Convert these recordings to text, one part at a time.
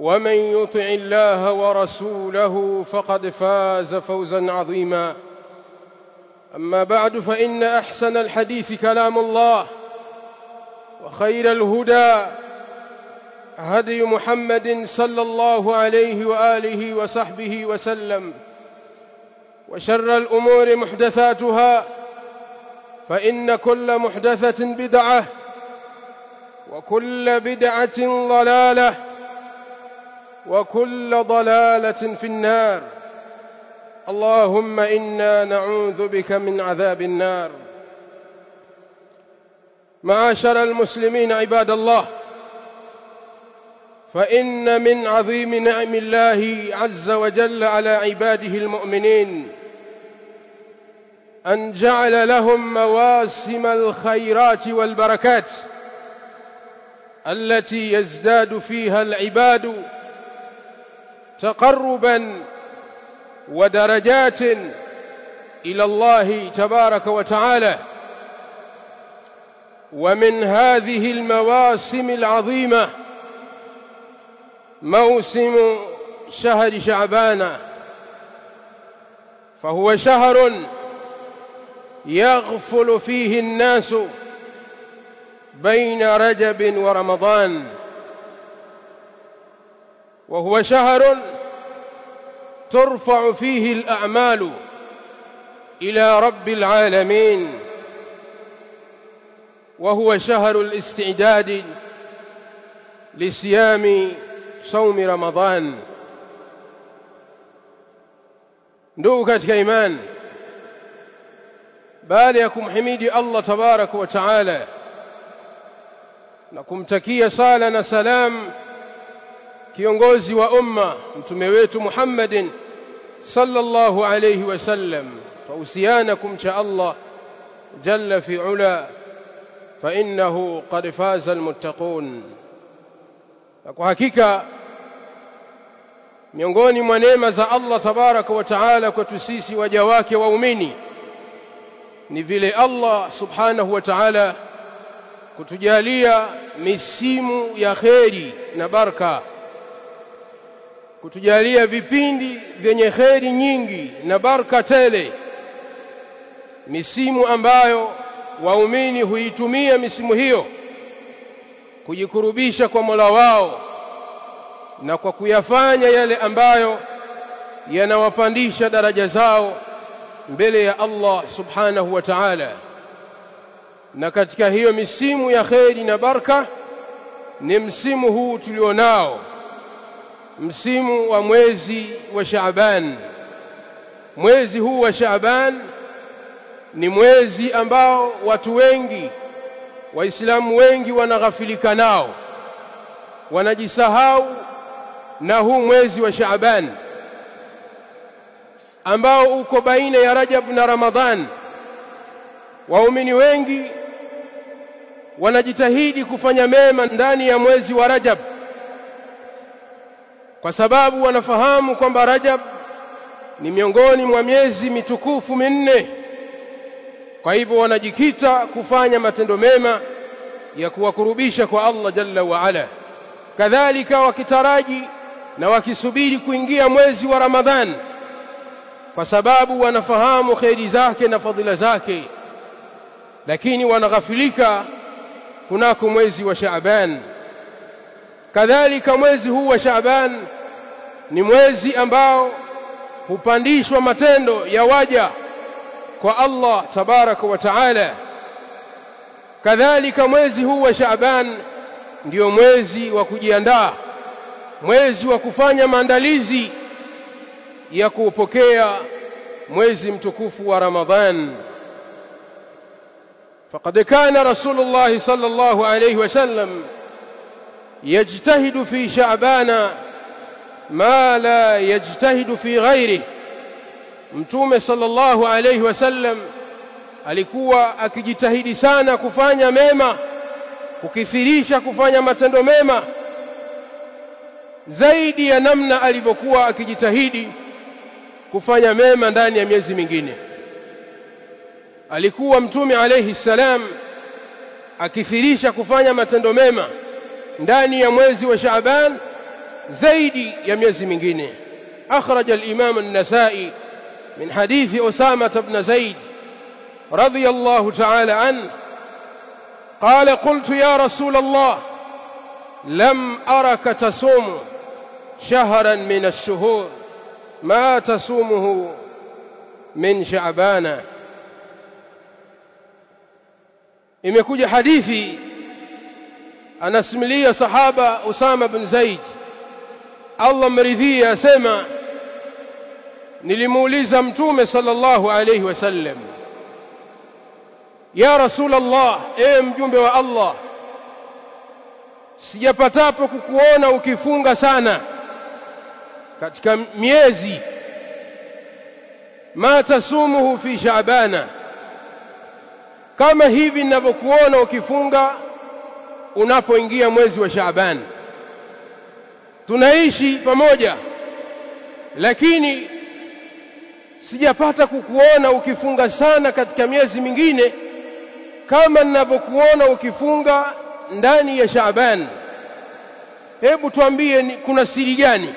ومن يطع الله ورسوله فقد فاز فوزا عظيما. أما بعد فإن أحسن الحديث كلام الله وخير الهدى هدي محمد صلى الله عليه وآله وصحبه وسلم وشر الأمور محدثاتها فإن كل محدثة بدعة وكل بدعة ضلالة وكل ضلالة في النار. اللهم إنا نعوذ بك من عذاب النار. معاشر المسلمين عباد الله فإن من عظيم نعم الله عز وجل على عباده المؤمنين أن جعل لهم مواسم الخيرات والبركات التي يزداد فيها العباد تقربا ودرجات إلى الله تبارك وتعالى. ومن هذه المواسم العظيمة موسم شهر شعبان فهو شهر يغفل فيه الناس بين رجب ورمضان. وهو شهر ترفع فيه الأعمال إلى رب العالمين وهو شهر الاستعداد لصيام صوم رمضان. دوكت كيمان باليكم حميد الله تبارك وتعالى. لكم تكية صالنا سلام kiongozi wa umma mtume wetu Muhammadin sallallahu alayhi wasallam fausiana kumcha Allah jalla fi ula fa innahu qad faza almuttaqun. Na kwa hakika miongoni mwa neema za Allah tabaraka wa taala kwetu sisi waja wake waumini ni vile Allah subhanahu wa ta'ala kutujalia misimu ya kheri na baraka kutujalia vipindi vyenye kheri nyingi na baraka tele misimu ambayo waumini huitumia misimu hiyo kujikurubisha kwa Mola wao na kwa kuyafanya yale ambayo yanawapandisha daraja zao mbele ya Allah subhanahu wa ta'ala. Na katika hiyo misimu ya kheri na baraka ni msimu huu tulionao msimu wa mwezi wa Shaaban. Mwezi huu wa Shaaban ni mwezi ambao watu wengi waislamu wengi wanaghafilika nao. Wanajisahau na huu mwezi wa Shaaban ambao uko baina ya Rajab na Ramadhan. Waumini wengi wanajitahidi kufanya mema ndani ya mwezi wa Rajab kwa sababu wanafahamu kwamba Rajab ni miongoni mwa miezi mitukufu minne. Kwa hivyo wanajikita kufanya matendo mema ya kuwakurubisha kwa Allah jalla wa ala. Kadhalika wakitaraji na wakisubiri kuingia mwezi wa Ramadhan. Kwa sababu wanafahamu kheri zake na fadhila zake. Lakini wanaghafilika kunako mwezi wa Shaaban Kadhalika mwezi huu wa Shaaban ni mwezi ambao hupandishwa matendo ya waja kwa Allah tabaraka wa taala. Kadhalika mwezi huu wa Shaaban ndiyo mwezi wa kujiandaa, mwezi wa kufanya maandalizi ya kuupokea mwezi mtukufu wa Ramadhan. Faqad kana Rasulullah sallallahu alayhi wasallam يجتهد في شعبان ما لا يجتهد في غيره mtume sallallahu alayhi wasallam alikuwa akijitahidi sana kufanya mema kukithirisha kufanya matendo mema zaidi ya namna alivyokuwa akijitahidi kufanya mema ndani ya miezi mingine alikuwa mtume alayhi salam akithirisha kufanya matendo mema Ndani ya mwezi wa Shaaban zaidi ya miezi mingine akhraj al-imam an-nasa'i min hadithi usama ibn zaid radiyallahu ta'ala an قال قلت يا رسول الله لم أرك تصوم شهرا من الشهور ما تصومه من شعبان imekuja hadithi anasimulia sahaba Usama bin Zaid. Allah mridhia asema nilimuuliza mtume sallallahu alayhi wasallam ya rasul Allah e mjumbe wa Allah sijapatapo kukuona ukifunga sana katika miezi ma tasumuhu fi shaabana kama hivi ninavyokuona ukifunga unapoingia mwezi wa Shaaban. Tunaishi pamoja lakini sijapata kukuona ukifunga sana katika miezi mingine kama ninavyokuona ukifunga ndani ya Shaaban. Hebu tuambie kuna siri gani?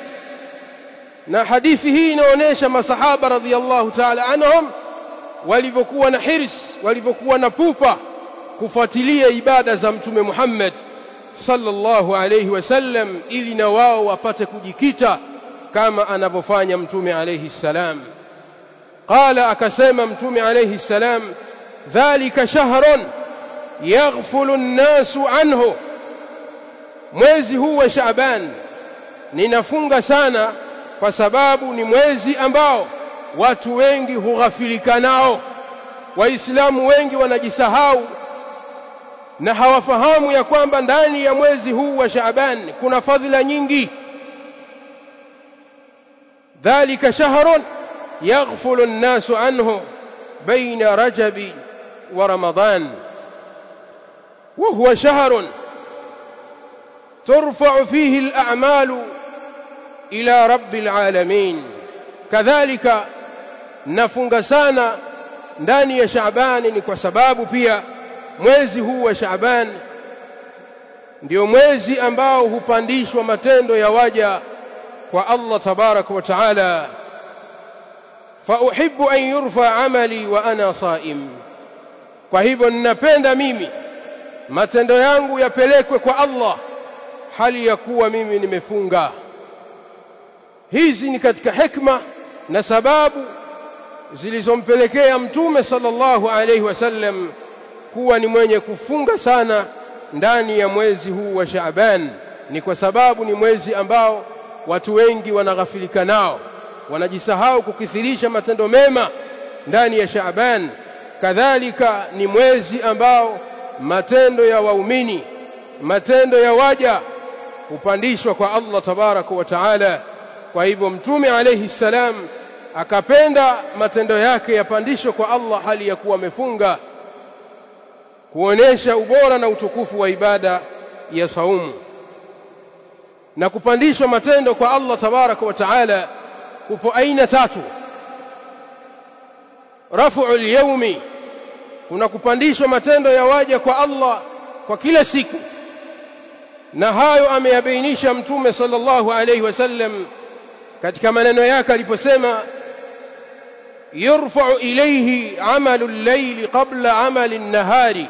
Na hadithi hii inaonyesha masahaba radhiallahu ta'ala anhum walivyokuwa na hirs walivyokuwa na pupa kufuatilia ibada za mtume Muhammad sallallahu alayhi wasallam ili na wao wapate kujikita kama anavyofanya mtume alayhi salam. Qala akasema mtume alayhi salam dhalika shahrun yaghfulu an-nasu anhu. Mwezi huu wa Shaaban ninafunga sana kwa sababu ni mwezi ambao watu wengi hughafilika nao. Waislamu wengi wanajisahau na hawafahamu ya kwamba ndani ya mwezi huu wa Shaaban kuna fadhila nyingi dhalika shahrun yaghfulu an-nasu anhu baina rajabi wa ramadan wa huwa shahrun ترفع فيه الأعمال إلى رب العالمين كذلك nafunga sana ndani ya Shaabani ni kwa sababu pia mwezi huu wa Shaaban ndio mwezi ambao hupandishwa matendo ya waja kwa Allah tabaraka wa taala. Fa uhibbu an yurfa amali wa ana saim. Kwa hivyo ninapenda mimi matendo yangu yapelekwe kwa Allah hali ya kuwa mimi nimefunga. Hizi ni katika hikma na sababu zilizompelekea mtume sallallahu alaihi wasallam kuwa ni mwenye kufunga sana ndani ya mwezi huu wa Shaaban ni kwa sababu ni mwezi ambao watu wengi wanaghafilika nao. Wanajisahau kukithirisha matendo mema ndani ya Shaaban. Kadhalika ni mwezi ambao matendo ya waumini matendo ya waja hupandishwa kwa Allah tabaraka wa taala. Kwa hivyo mtume alayhi salam akapenda matendo yake yapandishwe kwa Allah hali ya kuwa amefunga kuonesha ubora na utukufu wa ibada ya saumu. Na kupandishwa matendo kwa Allah tabaraka wa taala kupo aina tatu. Rafu al-yawmi kuna kupandishwa matendo ya waja kwa Allah kwa kila siku. Na hayo ameyabainisha mtume sallallahu alayhi wasallam katika maneno yake aliposema yurfa'u ilayhi 'amalu al-layli qabla 'amali an-nahari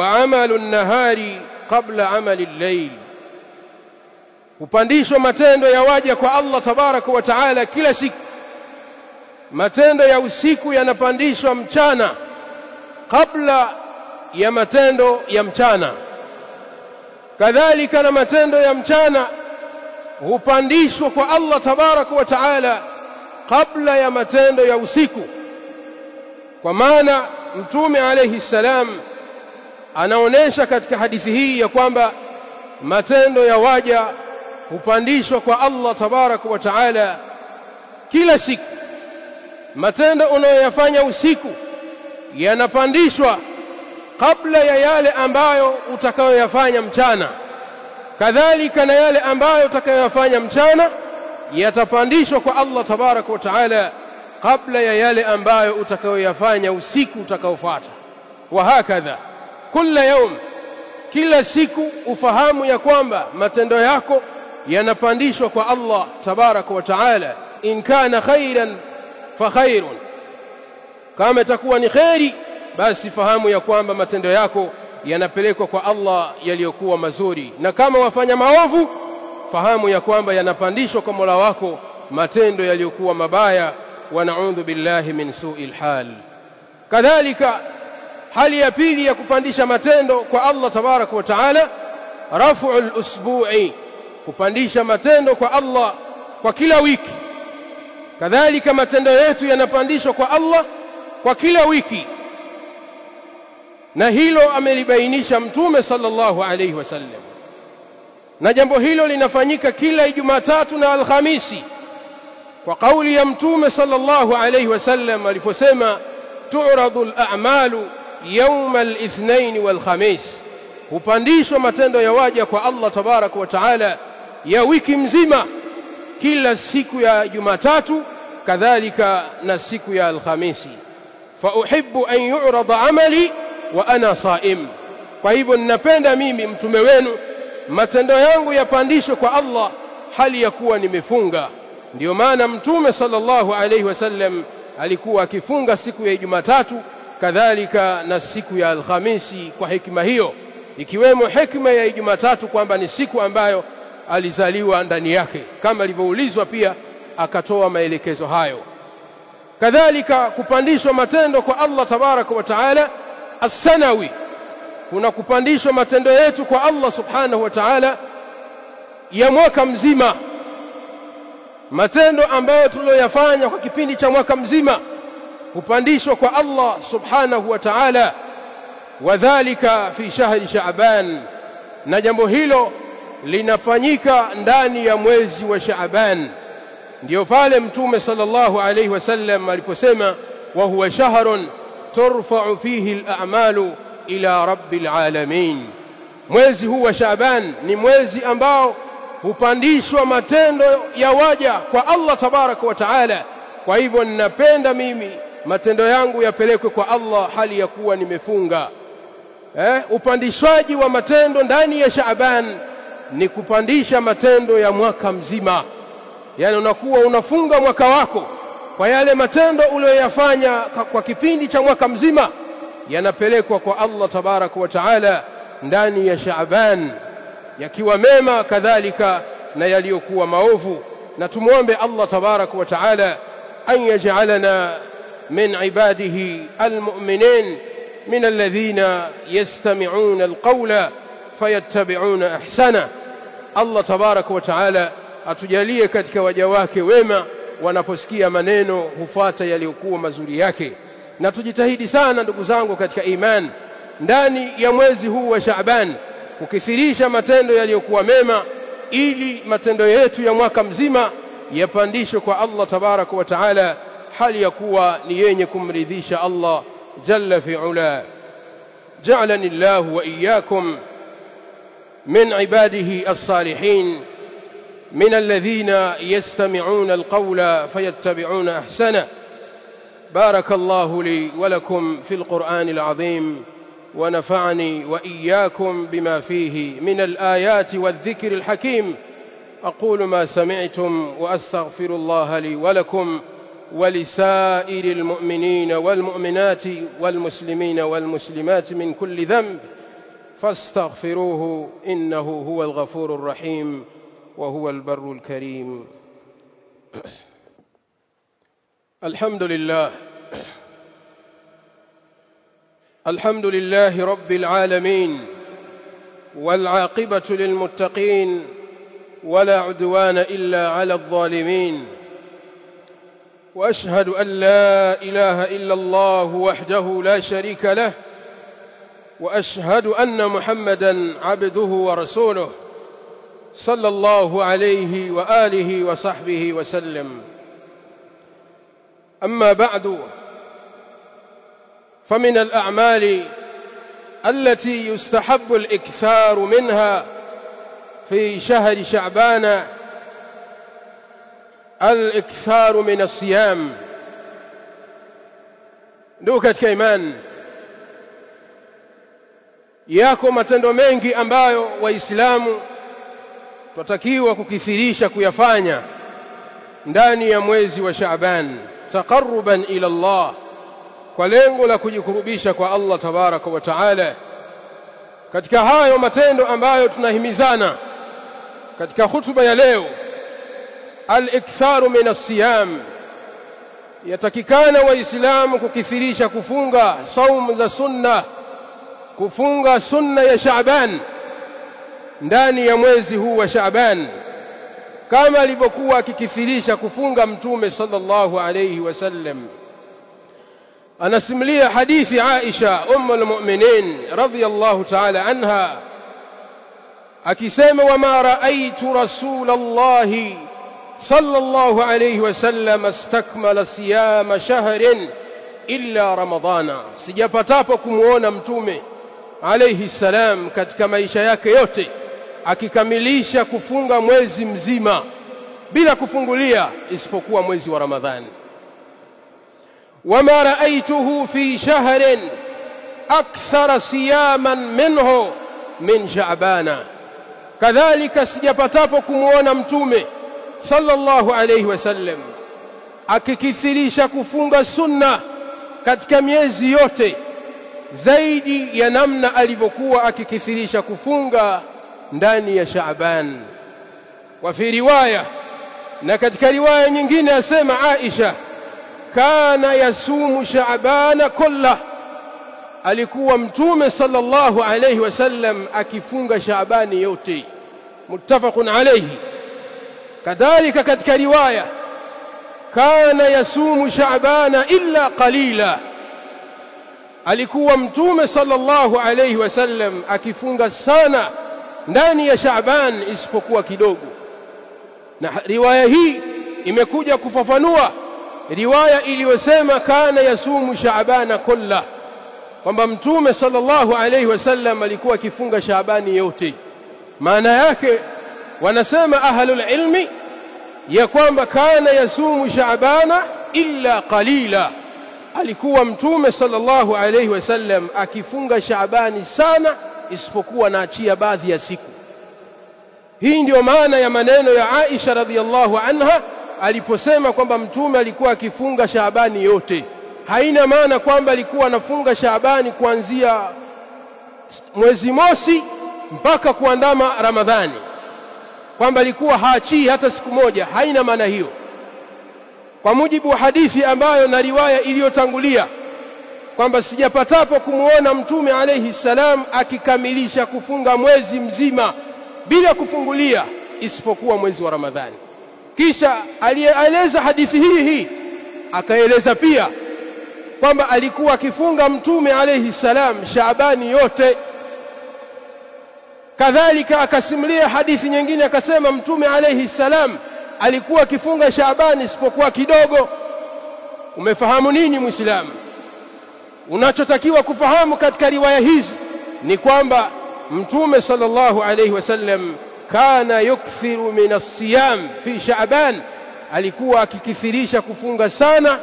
'amalu an-nahari qabla 'amali al-layl hupandishwa matendo ya waja kwa Allah tabaraka wa taala kila siku. Matendo ya usiku yanapandishwa mchana kabla ya matendo ya mchana. Kadhalika na matendo ya mchana hupandishwa kwa Allah tabaraka wa taala kabla ya matendo ya usiku. Kwa maana mtume alayhi salam anaonesha katika hadithi hii ya kwamba matendo ya waja hupandishwa kwa Allah tabaraka wa taala kila siku. Matendo unayoyafanya usiku yanapandishwa kabla ya yale ambayo utakayoyafanya mchana. Kadhalika na yale ambayo utakayoyafanya mchana yatapandishwa kwa Allah tabaraka wa taala kabla ya yale ambayo utakayoyafanya usiku utakaofuata. Wa hakadha kila yaum kila siku ufahamu ya kwamba matendo yako yanapandishwa kwa Allah tabaraka wa taala. In kana khairan fa khairun kama itakuwa ni khairi basi fahamu ya kwamba matendo yako yanapelekwa kwa Allah yaliyokuwa mazuri. Na kama wafanya maovu fahamu ya kwamba yanapandishwa kwa Mola wako matendo yaliyokuwa mabaya. Wa na'udhu billahi min su'il hal. Kadhalika hali ya pili ya kupandisha matendo kwa Allah tabaraka wa taala raf'ul usbu'i kupandisha matendo kwa Allah kwa kila wiki. Kadhalika matendo yetu yanapandishwa kwa Allah kwa kila wiki. Na hilo amelibainisha mtume sallallahu alayhi wasallam na jambo hilo linafanyika kila Jumatatu na Alhamisi. Kwa kauli ya mtume sallallahu alayhi wasallam aliposema tu'radu al-a'malu yawm al-ithnain wal-khamis. Hupandishwa matendo ya waja kwa Allah tabaraka wa taala ya wiki mzima. Kila siku ya Jumatatu kadhalika na siku ya Alhamisi. Fa uhibbu an yu'rada amali wa ana saim. Kwa hivyo ninapenda mimi mtume wenu matendo yangu yapandishwe kwa Allah hali ya kuwa nimefunga. Ndiyo maana mtume sallallahu alayhi wasallam alikuwa akifunga siku ya Jumatatu kadhalika na siku ya Alhamisi kwa hikima hiyo ikiwemo hekima ya Jumatatu kwamba ni siku ambayo alizaliwa ndani yake. Kama alivyoulizwa pia akatoa maelekezo hayo. Kadhalika kupandishwa matendo kwa Allah tabaraka wa taala as-sanawi. Kuna kupandishwa matendo yetu kwa Allah subhanahu wa ta'ala ya mwaka mzima. Matendo ambayo tuliyoyafanya kwa kipindi cha mwaka mzima hupandishwa kwa Allah subhanahu wa ta'ala. Wadhālika fi shahri sha'ban. Na jambo hilo linafanyika ndani ya mwezi wa sha'ban. Ndiyo pale mtume sallallahu alayhi wasallam aliposema wa huwa shahrun turfa'u fihi al-a'malu ila rabbil alamin. Mwezi huu wa sha'ban ni mwezi ambao hupandishwa matendo ya waja kwa Allah tabaraka wa taala. Kwa hivyo ninapenda mimi matendo yangu yapelekwe kwa Allah hali ya kuwa nimefunga. Eh upandishwaji wa matendo ndani ya Shaaban ni kupandisha matendo ya mwaka mzima. Yani unakuwa unafunga mwaka wako kwa yale matendo uliyoyafanya kwa kipindi cha mwaka mzima yanapelekwa kwa Allah tabaraka wa taala ndani ya Shaaban yakiwa mema kadhalika na yaliyokuwa maovu. Na tumuombe Allah tabaraka wa taala an yaj'alana min ibadihi almu'minin min الذين يستمعون القول فيتبعون ahsana. Allah tabaraka wa taala atujalie katika waja wake wema wanaposikia maneno hufuata yaliyokuwa mazuri yake. Na tujitahidi sana ndugu zangu katika iman. Ndani ya mwezi huu wa Shaaban kukithirisha matendo yaliyokuwa mema ili matendo yetu ya mwaka mzima yapandishwe kwa Allah tabaraka wa taala hali ya kuwa ni yenye jalla fi ula ja'alani Allah wa iyyakum min ibadihi as-salihin من الذين يستمعون القول فيتبعون أحسنه. بارك الله لي ولكم في القرآن العظيم ونفعني وإياكم بما فيه من الآيات والذكر الحكيم. أقول ما سمعتم وأستغفر الله لي ولكم. ولسائر المؤمنين والمؤمنات والمسلمين والمسلمات من كل ذنب فاستغفروه إنه هو الغفور الرحيم وهو البر الكريم. الحمد لله. الحمد لله رب العالمين والعاقبة للمتقين ولا عدوان إلا على الظالمين وأشهد أن لا إله إلا الله وحده لا شريك له وأشهد أن محمدا عبده ورسوله صلى الله عليه وآله وصحبه وسلم. أما بعد فمن الأعمال التي يستحب الإكثار منها في شهر شعبان al-iktharu min as-siyam. Ndio katika imani yako matendo mengi ambayo waislamu tunatakiwa kukithirisha kuyafanya ndani ya mwezi wa Shaaban taqarruban ila Allah kwa lengo la kujikurubisha kwa Allah tabaraka wa taala. Katika hayo matendo ambayo tunahimizana katika hutuba ya leo al-iktharu min as-siyam. Yatakikana waislamu kukithirisha kufunga saumu za sunna kufunga sunna ya Shaaban ndani ya mwezi huu wa Shaaban kama alivyokuwa akikithirisha kufunga mtume sallallahu alayhi wasallam anasimulia hadithi Aisha ummu almu'minin radhiyallahu ta'ala anha akisema wama ra'aytu rasulallahi sallallahu عليه wasallam istakmala siyama shahrin illa ramadana sijapatapo kumuona mtume alayhi salam katika maisha yake yote akikamilisha kufunga mwezi mzima bila kufungulia isipokuwa mwezi wa ramadhani. Wama raaituhu fi shahrin akthara siyaman minhu min sha'bana. Kadhalika sijapatapo kumuona mtume sallallahu alayhi wasallam akikithirisha kufunga sunna katika miezi yote zaidi ya namna alivyokuwa akikithirisha kufunga ndani ya Shaaban wa fi riwaya na katika riwaya nyingine asema Aisha kana yasumu Shaabana kulla alikuwa mtume sallallahu alayhi wasallam akifunga Shaabani yote. Muttafaqun alayhi kadhalika katika riwaya kana yasumu Shaabana illa qalila. Alikuwa mtume sallallahu alayhi wasallam akifunga sana ndani ya Shaaban isipokuwa kidogo. Na riwaya hii imekuja kufafanua riwaya iliyosema kana yasumu Shaabana kulla kwamba mtume sallallahu alayhi wasallam alikuwa akifunga Shaabani yote. Maana yake wanasema ahlul ilmi ya kwamba kana yasumu Shaabana illa qalila. Alikuwa mtume sallallahu alayhi wasallam akifunga Shaabani sana isipokuwa naachia baadhi ya siku. Hii ndiyo maana ya maneno ya Aisha radhiallahu anha aliposema kwamba mtume alikuwa akifunga Shaabani yote. Haina maana kwamba alikuwa anafunga Shaabani kuanzia mwezi mosi mpaka kuandama Ramadhani kwamba alikuwa haachii hata siku moja. Haina maana hiyo. Kwa mujibu wa hadithi ambayo na riwaya iliyotangulia kwamba sijapatapo kumuona mtume alayhi salam akikamilisha kufunga mwezi mzima bila kufungulia isipokuwa mwezi wa Ramadhani. Kisha alieleza hadithi hii hii akaeleza pia kwamba alikuwa akifunga mtume alayhi salam Shaabani yote kadhalika akasimulia hadithi nyingine akasema mtume alayhi salam alikuwa akifunga Shaabani isipokuwa kidogo. Umefahamu nini muislamu? Unachotakiwa kufahamu katika riwaya hizi ni kwamba mtume sallallahu alayhi wasallam kana yukthiru min as-siyam fi Shaaban. Alikuwa akikithirisha kufunga sana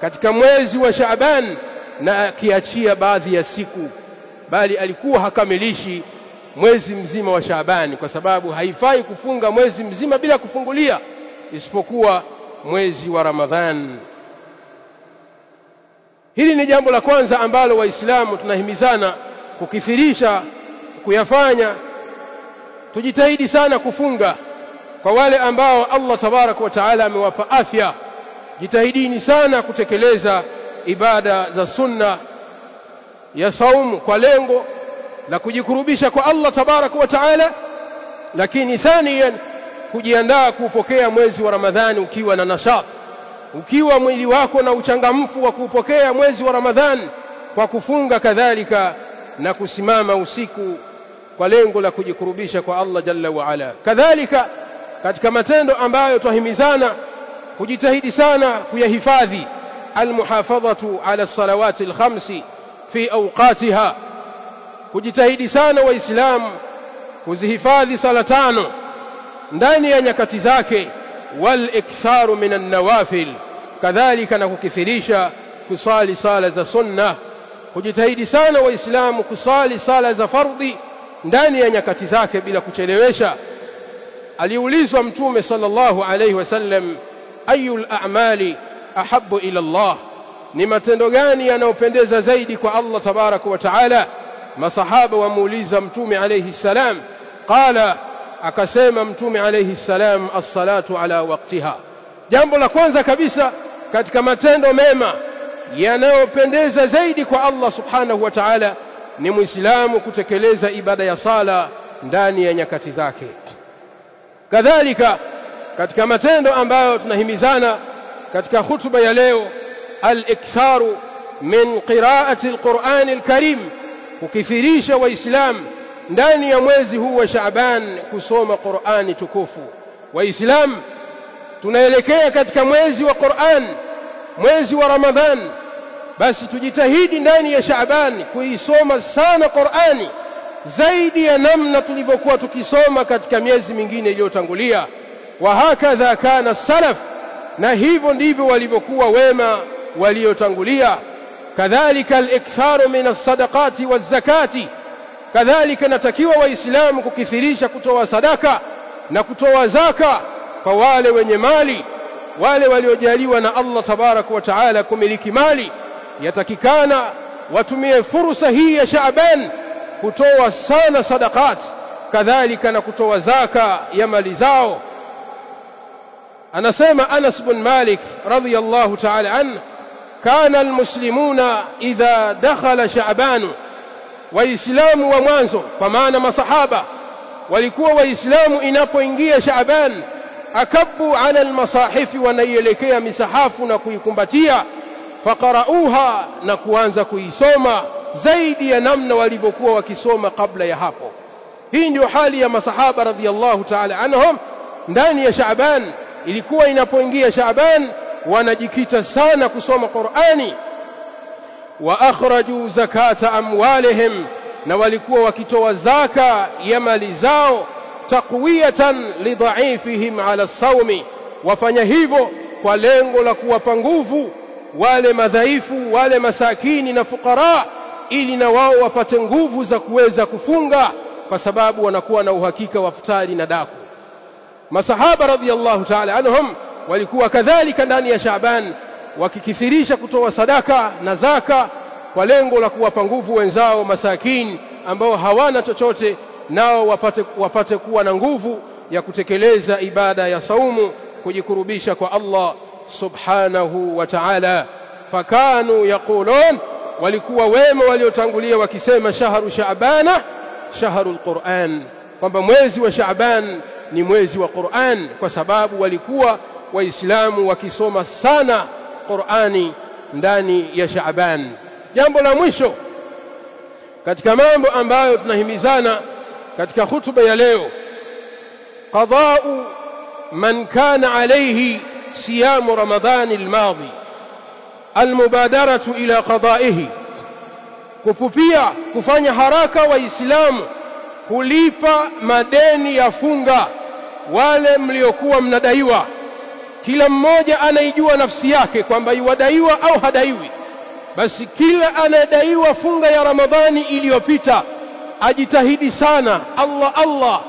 katika mwezi wa Shaaban na akiachia baadhi ya siku bali alikuwa hakamilishi mwezi mzima wa Shaabani kwa sababu haifai kufunga mwezi mzima bila kufungulia isipokuwa mwezi wa Ramadhan. Hili ni jambo la kwanza ambalo waislamu tunahimizana kukithirisha kuyafanya. Tujitahidi sana kufunga. Kwa wale ambao Allah tabaraka wa taala amewapa afya jitahidini sana kutekeleza ibada za sunna ya saumu kwa lengo la kujikurubisha kwa Allah tabarak wa taala lakini thaniyan kujiandaa kuupokea mwezi wa Ramadhani ukiwa na nashat ukiwa mwili wako na uchangamfu wa kuupokea mwezi wa Ramadhani kwa kufunga kadhalika na kusimama usiku kwa lengo la kujikurubisha kwa Allah jalla wa ala. Kadhalika katika matendo ambayo twahimizana kujitahidi sana kuyahifadhi almuhafadhatu ala salawati alkhamsi fi awqatiha kujitahidi sana waislamu kuzihifadhi sala tano ndani ya nyakati zake wal iktharu minan nawafil kadhalika na kukithirisha kusali sala za sunna. Kujitahidi sana waislamu kusali sala za fardhi ndani ya nyakati zake bila kuchelewesha. Aliulizwa mtume sallallahu alayhi wasallam ayul a'mali ahabbu ila Allah? Ni matendo gani yanayopendeza zaidi kwa Allah tabaraka wa taala masahaba wamuuliza mtume alayhi salam qala akasema mtume alayhi salam as-salatu ala waqtiha. Jambo la kwanza kabisa katika matendo mema yanayopendeza zaidi kwa Allah subhanahu wa ta'ala ni muislamu kutekeleza ibada ya sala ndani ya nyakati zake. Kadhalika katika matendo ambayo tunahimizana katika hutuba ya leo al-iktharu min qira'ati al-Qur'an al-Karim kukithirisha waislamu ndani ya mwezi huu wa Shaaban kusoma Qur'ani tukufu. Waislamu tunaelekea katika mwezi wa Qur'an mwezi wa Ramadhan. Basi tujitahidi ndani ya Shaaban kuisoma sana Qur'ani zaidi ya namna tulivyokuwa tukisoma katika miezi mingine iliyotangulia. Wa hakadha kana salaf na hivyo ndivyo walivyokuwa wema waliotangulia kadhalika al-iktharu min as-sadaqati waz-zakati. Kadhalika natakiwa waislamu kukithirisha kutoa sadaka na kutoa zaka kwa wale wenye mali. Wale waliojaliwa na Allah tabaraka wa taala kumiliki mali. Yatakikana watumie fursa hii ya Shaaban kutoa sana sadaqat. Kadhalika na kutoa zaka ya mali zao. Anasema Anas bin Malik radhiyallahu ta'ala anhu kana almuslimuna idha دخل شعبان waislamu wa mwanzo kwa maana masahaba walikuwa waislamu inapoingia Shaaban akabu ala almasahifi wanaielekea misahafu na kuikumbatia faqarauha na kuanza kuisoma zaidi ya namna walivyokuwa wakisoma kabla ya hapo hii ndio hali ya masahaba radhiyallahu ta'ala anhum ndani ya Shaaban ilikuwa inapoingia Shaaban wanajikita sana kusoma Qur'ani. Wa akhraju zakata amwalihim na walikuwa wakitoa zaka ya mali zao taqwiyatan lidha'ifihim ala saumi wafanya hivyo kwa lengo la kuwapa nguvu wale madhaifu wale masakini na fukara ili na wao wapate nguvu za kuweza kufunga kwa sababu wanakuwa na uhakika wa futari na daku. Masahaba radhiyallahu ta'ala anhum walikuwa kadhalika ndani ya Shaaban wakikithirisha kutoa sadaka na zaka kwa lengo la kuwapa nguvu wenzao masakini ambao hawana chochote nao wapate, wapate kuwa na nguvu ya kutekeleza ibada ya saumu kujikurubisha kwa Allah subhanahu wa ta'ala. Fakanu yaqulun walikuwa wema waliotangulia wakisema shahru shaabana shaharu alquran kwamba mwezi wa shaaban ni mwezi wa Qur'an kwa sababu walikuwa waislamu wakisoma sana Qur'ani ndani ya Shaaban jambo la mwisho katika mambo ambayo tunahimizana katika hutuba ya leo qada'u man kana alayhi siyamu ramadhani almadhi almubadaratu ila qada'ihi kupupia kufanya haraka waislamu kulipa madeni ya funga wale mliokuwa mnadaiwa kila mmoja anaijua nafsi yake kwamba yuwadaiwa au hadaiwi basi kila anayedaiwa funga ya ramadhani iliyopita ajitahidi sana Allah Allah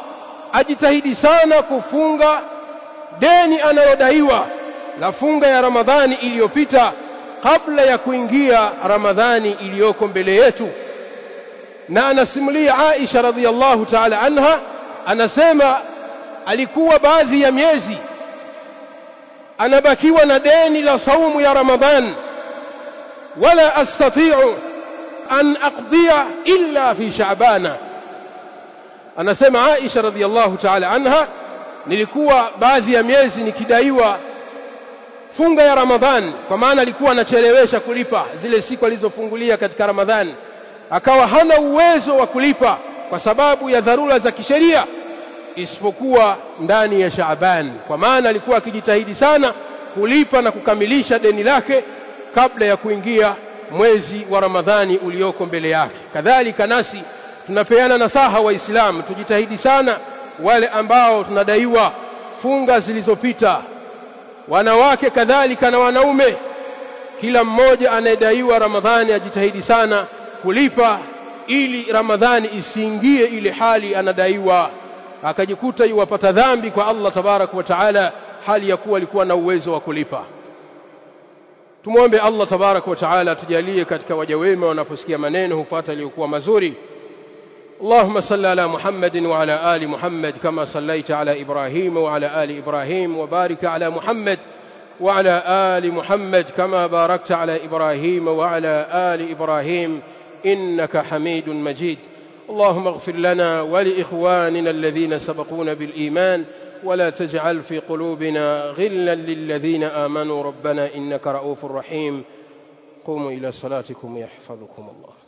ajitahidi sana kufunga deni analodaiwa la funga ya ramadhani iliyopita kabla ya kuingia ramadhani iliyoko mbele yetu. Na anasimulia Aisha radhiallahu ta'ala anha anasema alikuwa baadhi ya miezi anabakiwa na deni la saumu ya ramadhan. Wala astati'u an aqdiya illa fi sha'bana. Anasema Aisha radhiallahu ta'ala anha nilikuwa baadhi ya miezi nikidaiwa funga ya ramadhan kwa maana alikuwa anachelewesha kulipa zile siku alizofungulia katika Ramadhan. Akawa hana uwezo wa kulipa kwa sababu ya dharura za kisheria isipokuwa ndani ya Shaaban. Kwa maana alikuwa akijitahidi sana kulipa na kukamilisha deni lake kabla ya kuingia mwezi wa Ramadhani ulioko mbele yake. Kadhalika nasi tunapeana nasaha waislamu tujitahidi sana wale ambao tunadaiwa funga zilizopita wanawake kadhalika na wanaume. Kila mmoja anayedaiwa Ramadhani ajitahidi sana kulipa ili Ramadhani isiingie ile hali anadaiwa akajikuta yuwapata dhambi kwa Allah tabarak wa taala hali ya kuwa alikuwa na uwezo wa kulipa tumwombe Allah tabarak wa taala tujalie katika waja wema wanaposikia maneno hufuata yaliyokuwa mazuri اللهم صل على محمد وعلى آل محمد كما صليت على إبراهيم وعلى آل إبراهيم وبارك على محمد وعلى آل محمد كما باركت على إبراهيم وعلى آل إبراهيم إنك حميد مجيد اللهم اغفر لنا ولإخواننا الذين سبقونا بالإيمان ولا تجعل في قلوبنا غلا للذين آمنوا. ربنا إنك رؤوف رحيم. قوموا إلى صلاتكم يحفظكم الله.